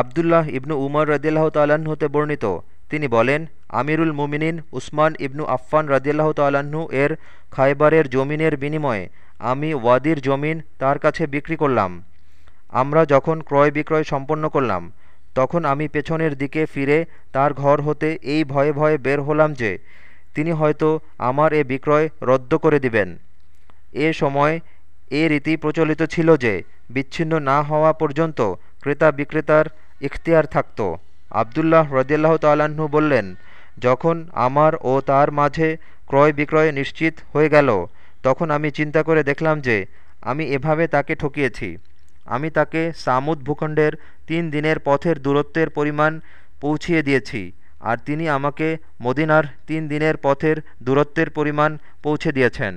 আবদুল্লাহ ইবনু উমর রদিয়াল্লাহ তাল্লাহ্ন হতে বর্ণিত। তিনি বলেন, আমিরুল মুমিনিন উসমান ইবনু আফফান রদিয়াল্লাহ তাল্লাহ্ন এর খাইবারের জমিনের বিনিময়ে আমি ওয়াদির জমিন তার কাছে বিক্রি করলাম। আমরা যখন ক্রয় বিক্রয় সম্পন্ন করলাম, তখন আমি পেছনের দিকে ফিরে তার ঘর হতে এই ভয়ে ভয়ে বের হলাম যে, তিনি হয়তো আমার এ বিক্রয় রদ্দ করে দিবেন। এ সময় এ রীতি প্রচলিত ছিল যে, বিচ্ছিন্ন না হওয়া পর্যন্ত ক্রেতা বিক্রেতার ইখতিয়ার থাকত। আবদুল্লাহ রদিয়াল্লাহ তাল্লাহ্ন বললেন, যখন আমার ও তার মাঝে ক্রয় বিক্রয় নিশ্চিত হয়ে গেল, তখন আমি চিন্তা করে দেখলাম যে, আমি এভাবে তাকে ঠকিয়েছি। আমি তাকে সামুদ ভূখণ্ডের তিন দিনের পথের দূরত্বের পরিমাণ পৌঁছিয়ে দিয়েছি, আর তিনি আমাকে মদিনার তিন দিনের পথের দূরত্বের পরিমাণ পৌঁছে দিয়েছেন।